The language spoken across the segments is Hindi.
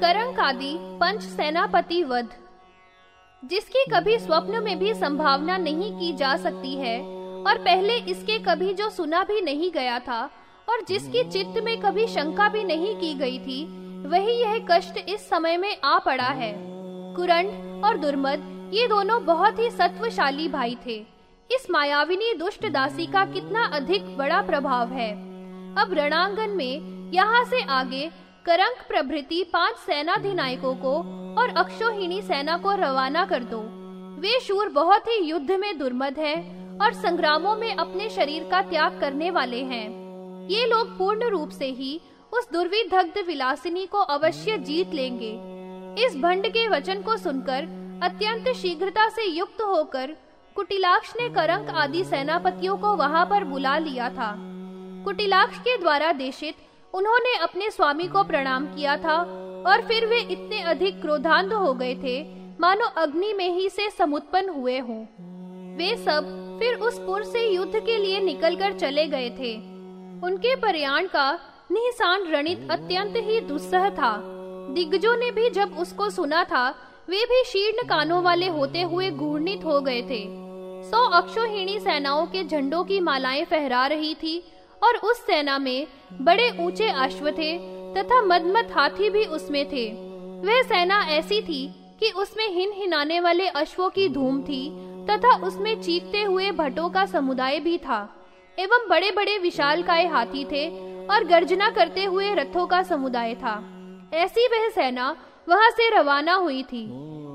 करंक आदि पंच सेनापति वध जिसकी कभी स्वप्न में भी संभावना नहीं की जा सकती है, और पहले इसके कभी जो सुना भी नहीं गया था, और जिसकी चित्त में कभी शंका भी नहीं की गई थी, वही यह कष्ट इस समय में आ पड़ा है। कुरंड और दुर्मद ये दोनों बहुत ही सत्वशाली भाई थे। इस मायाविनी दुष्ट दासी का कितना अधिक बड़ा प्रभाव है। अब रणांगन में यहाँ से आगे करंक प्रभृति पाँच सेनाधिनायकों को और अक्षोहिणी सेना को रवाना कर दो। वे शूर बहुत ही युद्ध में दुर्मद है और संग्रामों में अपने शरीर का त्याग करने वाले हैं। ये लोग पूर्ण रूप से ही उस दुर्विदग्ध विलासिनी को अवश्य जीत लेंगे। इस भंड के वचन को सुनकर अत्यंत शीघ्रता से युक्त होकर कुटिलाक्ष ने करंक आदि सेनापतियों को वहाँ पर बुला लिया था। कुटिलाक्ष के द्वारा देशित उन्होंने अपने स्वामी को प्रणाम किया था और फिर वे इतने अधिक क्रोधांध हो गए थे, मानो अग्नि में ही से समुत्पन्न हुए हों। वे सब फिर उस पुर से युद्ध के लिए निकलकर चले गए थे। उनके प्रयाण का निहसान रणित अत्यंत ही दुस्सह था। दिग्गजों ने भी जब उसको सुना था, वे भी शीर्ण कानों वाले होते हुए घूर्णित हो गए थे। सौ अक्षोहिणी सेनाओं के झंडों की मालाएँ फहरा रही थी और उस सेना में बड़े ऊँचे अश्व थे तथा मदमत हाथी भी उसमें थे। वह सेना ऐसी थी कि उसमें हिन हिनाने वाले अश्वों की धूम थी तथा उसमें चीखते हुए भटों का समुदाय भी था एवं बड़े बड़े विशाल काय हाथी थे और गर्जना करते हुए रथों का समुदाय था। ऐसी वह सेना वहाँ से रवाना हुई थी।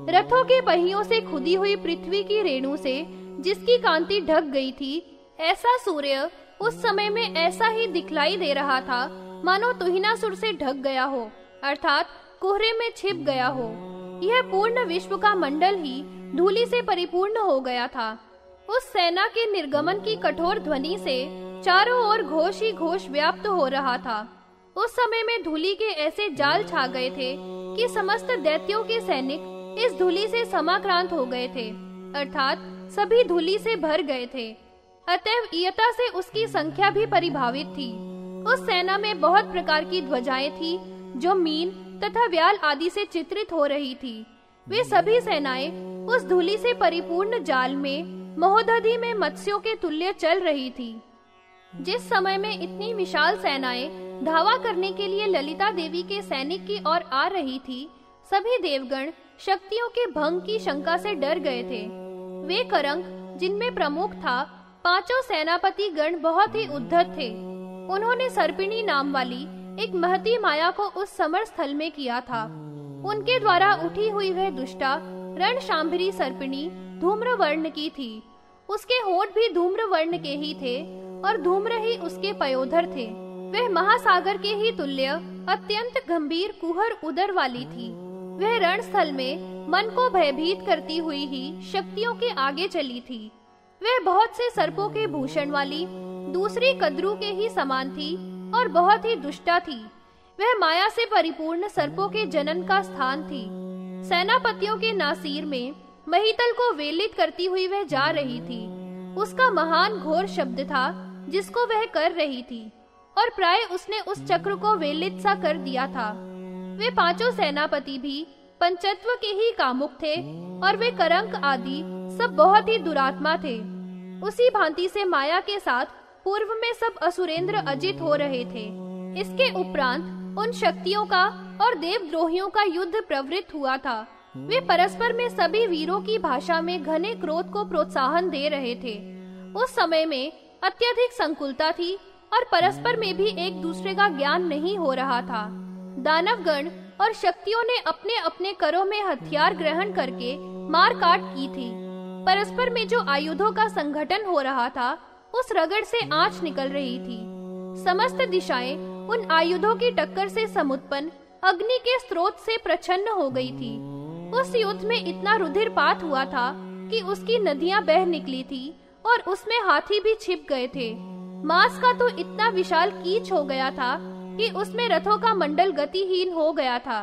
रथों के पहियों से खुदी हुई पृथ्वी की रेणु से जिसकी कांति ढक गई थी, ऐसा सूर्य उस समय में ऐसा ही दिखलाई दे रहा था, मानो तुहिनासुर से ढक गया हो, अर्थात कोहरे में छिप गया हो। यह पूर्ण विश्व का मंडल ही धूली से परिपूर्ण हो गया था। उस सेना के निर्गमन की कठोर ध्वनि से चारों ओर घोष ही घोष व्याप्त हो रहा था। उस समय में धूली के ऐसे जाल छा गए थे कि समस्त दैत्यों के सैनिक इस धूली से समाक्रांत हो गए थे, अर्थात सभी धूली से भर गए थे। अतएव इयता से उसकी संख्या भी परिभावित थी। उस सेना में बहुत प्रकार की ध्वजाएँ थी, जो मीन तथा व्याल आदि से चित्रित हो रही थी। वे सभी सेनाएँ उस धूली से परिपूर्ण जाल में, महोदधि में मत्स्यों के तुल्य चल रही थी। जिस समय में इतनी विशाल सेनाएँ धावा करने के लिए ललिता देवी के सैनिक की ओर आ रही थी, सभी देवगण शक्तियों के भंग की शंका से डर गए थे। वे करंक जिनमें प्रमुख था पाँचों सेनापति गण बहुत ही उद्धत थे। उन्होंने सर्पिणी नाम वाली एक महती माया को उस समर स्थल में किया था। उनके द्वारा उठी हुई वह दुष्टा रण शाम्भरी सर्पिणी धूम्र वर्ण की थी। उसके होठ भी धूम्र वर्ण के ही थे और धूम्र ही उसके पयोधर थे। वह महासागर के ही तुल्य, अत्यंत गंभीर कुहर उदर वाली थी। वह रण स्थल में मन को भयभीत करती हुई ही शक्तियों के आगे चली थी। वह बहुत से सर्पों के भूषण वाली, दूसरी कद्रू के ही समान थी और बहुत ही दुष्टा थी। वह माया से परिपूर्ण सर्पों के जनन का स्थान थी। सेनापतियों के नासिर में महितल को वेलित करती हुई वह जा रही थी। उसका महान घोर शब्द था, जिसको वह कर रही थी, और प्राय उसने उस चक्र को वेलित सा कर दिया था। वे पाँचों सेनापति भी पंचत्व के ही कामुक थे, और वे करंक आदि सब बहुत ही दुरात्मा थे। उसी भांति से माया के साथ पूर्व में सब असुरेंद्र अजित हो रहे थे। इसके उपरांत उन शक्तियों का और देवद्रोहियों का युद्ध प्रवृत्त हुआ था। वे परस्पर में सभी वीरों की भाषा में घने क्रोध को प्रोत्साहन दे रहे थे। उस समय में अत्यधिक संकुलता थी और परस्पर में भी एक दूसरे का ज्ञान नहीं हो रहा था। दानवगण और शक्तियों ने अपने अपने करों में हथियार ग्रहण करके मार काट की थी। परस्पर में जो आयुधों का संगठन हो रहा था, उस रगड़ से आँच निकल रही थी। समस्त दिशाएँ उन आयुधों की टक्कर से समुत्पन्न, अग्नि के स्रोत से प्रचन्न हो गई थी। उस युद्ध में इतना रुधिरपात हुआ था कि उसकी नदियाँ बह निकली थी और उसमें हाथी भी छिप गए थे। मांस का तो इतना विशाल कीच हो गया था कि उसमें रथों का मंडल गतिहीन हो गया था।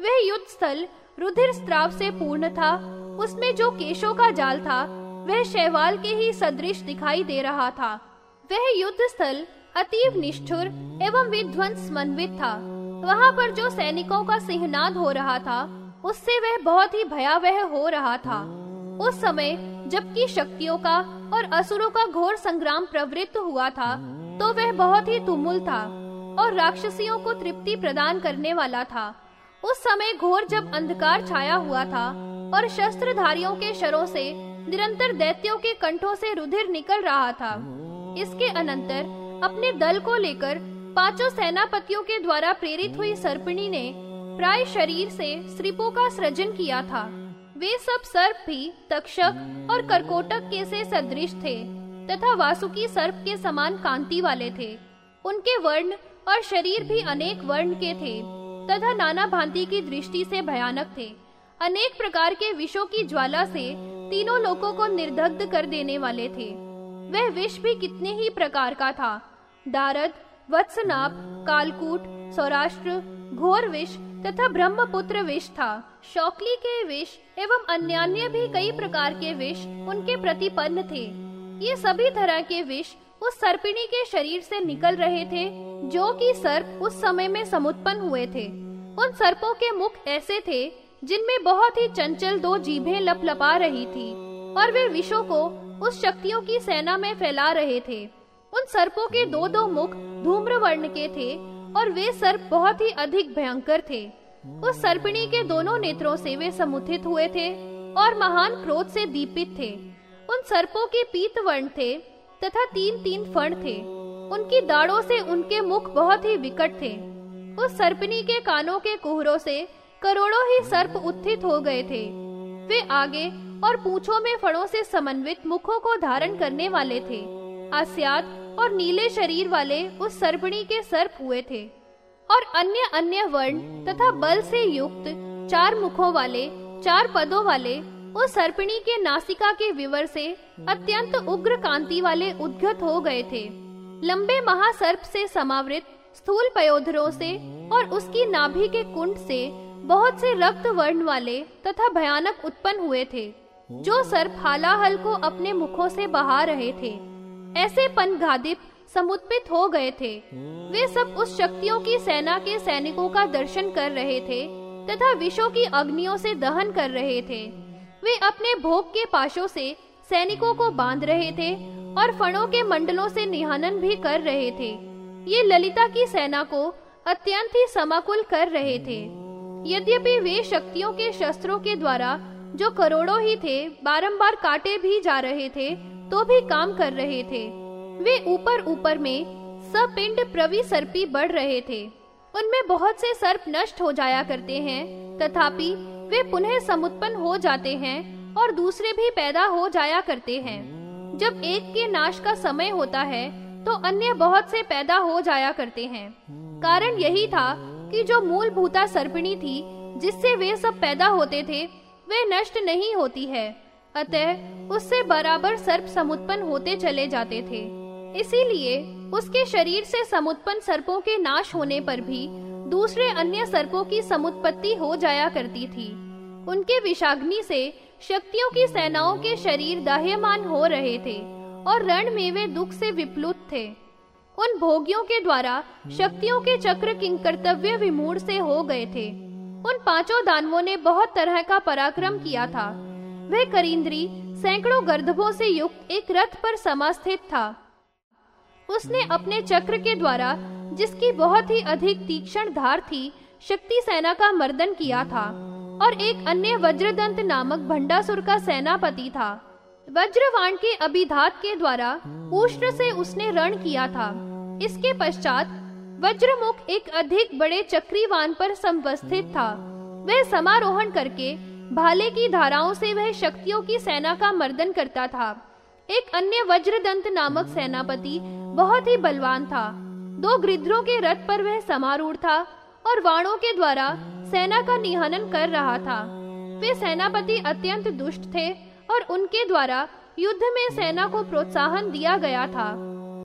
वह युद्ध स्थल रुधिर स्त्राव से पूर्ण था उसमें जो केशों का जाल था, वह शैवाल के ही सदृश दिखाई दे रहा था। वह युद्ध स्थल अतीव निष्ठुर एवं विध्वंस मनवित था। वहाँ पर जो सैनिकों का सिंहनाद हो रहा था, उससे वह बहुत ही भयावह हो रहा था। उस समय, जबकि शक्तियों का और असुरों का घोर संग्राम प्रवृत्त हुआ था तो वह बहुत ही तुमुल था और राक्षसियों को तृप्ति प्रदान करने वाला था। उस समय घोर जब अंधकार छाया हुआ था और शस्त्रधारियों के शरों से, निरंतर दैत्यों के कंठों से रुधिर निकल रहा था। इसके अनंतर, अपने दल को लेकर पाँचों सेनापतियों के द्वारा प्रेरित हुई सर्पिणी ने प्राय शरीर से श्रीपों का सृजन किया था। वे सब सर्प भी, तक्षक और करकोटक के से सदृश थे, तथा वासुकी सर्प के समान कांति वाले थे। उनके वर्ण और शरीर भी अनेक वर्ण के थे, तथा नाना भांति की दृष्टि से भयानक थे। अनेक प्रकार के विषों की ज्वाला से तीनों लोगों को निर्दग्ध कर देने वाले थे। वह विष भी कितने ही प्रकार का था। दारद, वत्सनाप, कालकूट, सौराष्ट्र, घोर विष तथा ब्रह्मपुत्र विष था। शौकली के विष एवं अन्य भी कई प्रकार के विष उनके प्रतिपन्न थे। ये सभी तरह के विष उस सर्पिणी के शरीर से निकल रहे थे, जो कि सर्प उस समय में समुत्पन्न हुए थे। उन सर्पों के मुख ऐसे थे जिनमें बहुत ही चंचल दो जीभें लपलपा रही थी और वे विषों को उस शक्तियों की सेना में फैला रहे थे। उन सर्पों के दो दो मुख धूम्र वर्ण के थे और वे सर्प बहुत ही अधिक भयंकर थे। उस सर्पिणी के दोनों नेत्रों से वे समुथित हुए थे और महान क्रोध से दीपित थे। उन सर्पों के पीत वर्ण थे तथा तीन तीन फण थे। उनकी दाढ़ों से उनके मुख बहुत ही विकट थे। उस सर्पिनी के कानों के कुहरों से करोड़ों ही सर्प उत्थित हो गए थे। वे आगे और पूछों में फणों से समन्वित मुखों को धारण करने वाले थे। आस्याद और नीले शरीर वाले उस सर्पणी के सर्प हुए थे। और अन्य अन्य वर्ण तथा बल से युक्त चार मुखों वाले, चार पदों वाले उस सर्पणी के नासिका के विवर से अत्यंत उग्र कांति वाले उद्गत हो गए थे। लंबे महासर्प से समावृत स्थूल पयोधरों से और उसकी नाभि के कुंड से बहुत से रक्त वर्ण वाले तथा भयानक उत्पन्न हुए थे, जो सर्प हालाहल को अपने मुखों से बहा रहे थे। ऐसे पनघादिप समुत्पित हो गए थे। वे सब उस शक्तियों की सेना के सैनिकों का दर्शन कर रहे थे तथा विषों की अग्नियों से दहन कर रहे थे। वे अपने भोग के पाशों से सैनिकों को बाँध रहे थे और फणों के मंडलों से निहानन भी कर रहे थे। ये ललिता की सेना को अत्यंत ही समाकुल कर रहे थे। यद्यपि वे शक्तियों के शस्त्रों के द्वारा, जो करोड़ों ही थे, बारंबार काटे भी जा रहे थे तो भी काम कर रहे थे। वे ऊपर ऊपर में सपिंड प्रवि सर्पी बढ़ रहे थे। उनमें बहुत से सर्प नष्ट हो जाया करते हैं, तथापि वे पुनः समुत्पन्न हो जाते हैं और दूसरे भी पैदा हो जाया करते हैं। जब एक के नाश का समय होता है तो अन्य बहुत से पैदा हो जाया करते हैं। कारण यही था कि जो मूल भूता सर्पिणी थी, जिससे वे सब पैदा होते थे, वे नष्ट नहीं होती है। अतः उससे बराबर सर्प समुत्पन्न होते चले जाते थे। इसीलिए उसके शरीर से समुत्पन्न सर्पों के नाश होने पर भी दूसरे अन्य सर्पों की समुत्पत्ति हो जाया करती थी। उनके विषाग्नि से शक्तियों की सेनाओं के शरीर दाह्यमान हो रहे थे, और रण में वे दुख से विप्लुत थे। उन भोगियों के द्वारा शक्तियों के चक्र किंग कर्तव्य विमूढ़ से हो गए थे। उन पाँचों दानवों ने बहुत तरह का पराक्रम किया था। वह करिंद्री सैकड़ों गर्दभों से युक्त एक रथ पर समास्थित था। उसने अपने चक्र के द्वारा, जिसकी बहुत ही अधिक तीक्ष्ण धार थी, शक्ति सेना का मर्दन किया था, और एक अन्य वज्रदंत नामक भंडासुर का सेनापति था। वज्रवाण के अभिधात के द्वारा उष्ण से उसने रण किया था। इसके पश्चात वज्रमुख एक अधिक बड़े चक्रीवान पर संवस्थित था। वह समारोहण करके भाले की धाराओं से वह शक्तियों की सेना का मर्दन करता था। एक अन्य वज्रदंत नामक सेनापति बहुत ही बलवान था। दो गृध्रों के रथ पर वह समारूढ़ था और वाणों के द्वारा सेना का निहनन कर रहा था। वे सेनापति अत्यंत दुष्ट थे और उनके द्वारा युद्ध में सेना को प्रोत्साहन दिया गया था।